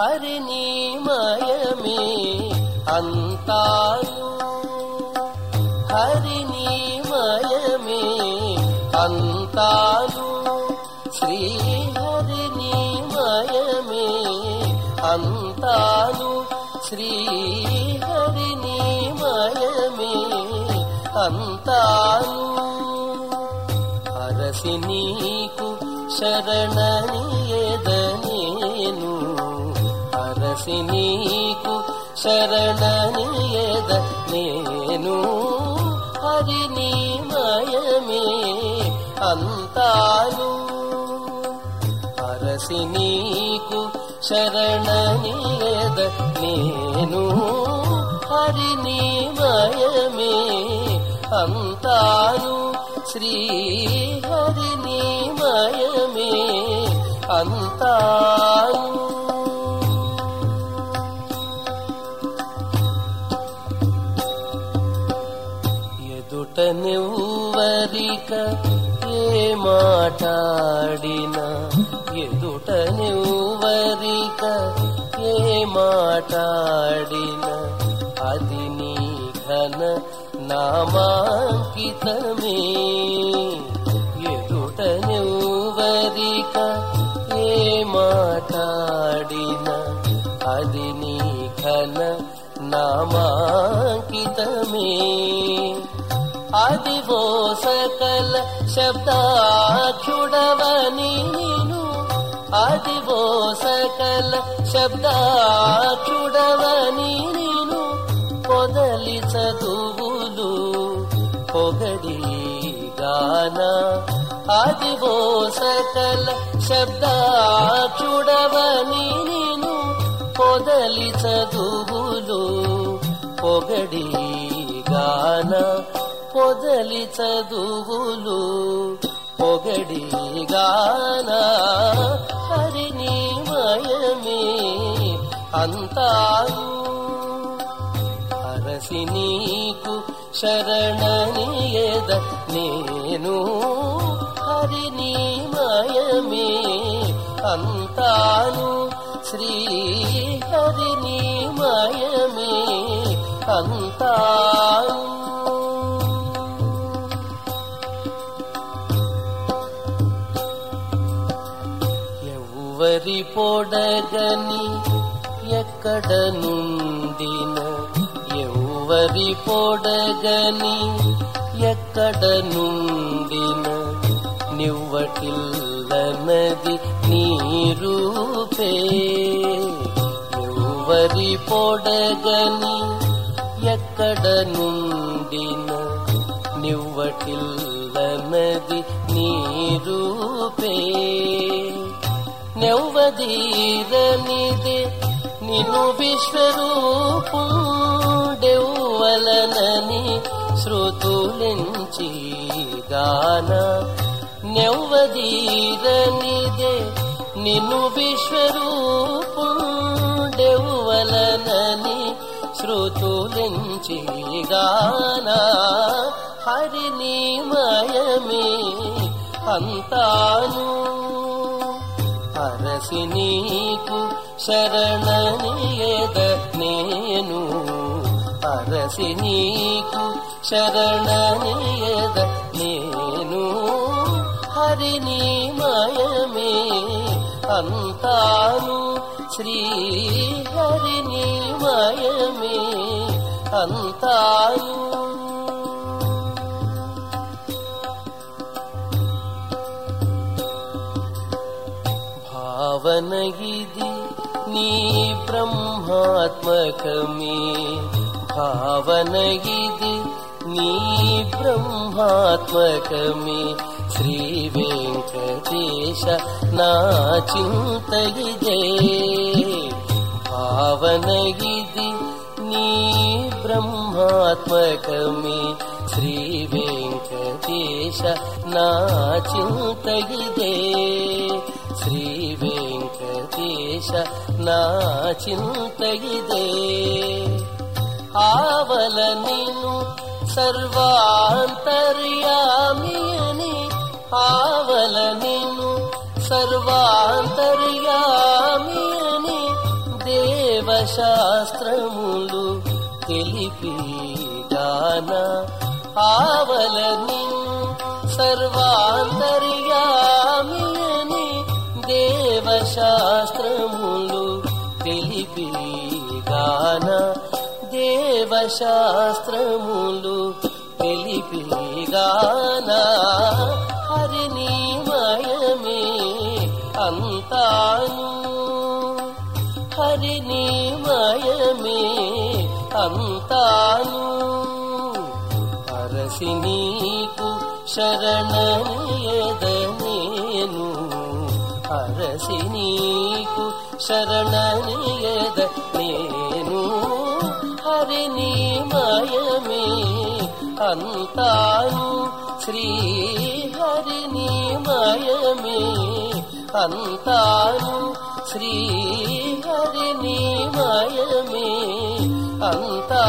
హరిని మయమే అంతాయు. హరిని మయమే అంతాయు. శ్రీ హరిని మయమే అంతాను శ్రీ హరిని మయమే అంతాను అరసి నీకు శరణనియదనేను అరసి నీకు శరణనియద నేను. హరి నీ మయమే అంతాను. అరసి నీకు శరణనియద నేను. హరి నీ మయమే అంతాను. శ్రీ హరి నీ మయమే అంతాను. ఏ మాటాడిన ఎదుట నువ్వరిక ఏ మాటాడిన అది నీ ఘన నామాంకితమే. ఎదుట నువ్వరిక ఏ మాటాడిన అది నీ ఘన నామాంకితమే. అదివో సకల శబ్దాక్షుడవని నేను. అదివో సకల శబ్దాక్షుడవని నేను. పొదలి చదువులు పొగడి గాన. అదివో సకల శబ్దాక్షుడవని నేను. పొదలి చదువులు పొగడి గాన. పొదలి చదువులు పొగడి గాన హరిని మయమే అంతాను. అరసి నీకు శరణనియద నేను హరిని మయమే అంతాను. శ్రీ హరిని మయమే అంతాను. ఎవరి పొడగని ఎక్కడ నుండిన ఎవరి పొడగని ఎక్కడ నుండిన నివ్వటిల్లనది నీరూపే. ఎవరి పొడగని ఎక్కడ నుండిన నివ్వటిల్లనది నీరూపే. నెవ్వదీరనిదే నిన్ను విశ్వరూపుడెవ్వలనని శృతులించి గాన నెవ్వదీరనిదే నిన్ను విశ్వరూపుడెవ్వలనని శృతులించి గాన హరిని మయమే అంతాను అరసి నీకు శరణనియద నేను. అరసి నీకు శరణనియద నేను. హరిని మయమే అంతాను. శ్రీ హరిని మయమే అంతాను. नगिदि नी ब्रह्मात्मकमे मी नी ब्रह्मात्मकमे श्रीवेङ्कटेश वेङ्क नगिदे नी ब्रह्मात्मकमे श्रीवेङ्कटेश वेंकदेश श्रीवेङ्क ఇది నీ బ్రహ్మాత్మకమే శ్రీ వెంకటేశ నా చింత ఇదే శ్రీ వెంకటేశ నా చింత ఇదే ఆవల నిన్ను సర్వాంతర్యామి అని ఆవల నిన్ను సర్వాంతర్యామి అని దేవశాస్త్రములు తెలిపి గాన ఆవలని సర్వాంతర్యామిని దేవశాస్త్రములు గాన దేవశాస్త్రములు తెలిపిగాన. గాన అంతాను. హరిని అంతాను. అరసి నీకు శరణనియదనేను. అరసి నీకు శరణనియద అంతాను శ్రీ హరిని మయమే. అంతాను శ్రీ హరిని మయమే. అంతా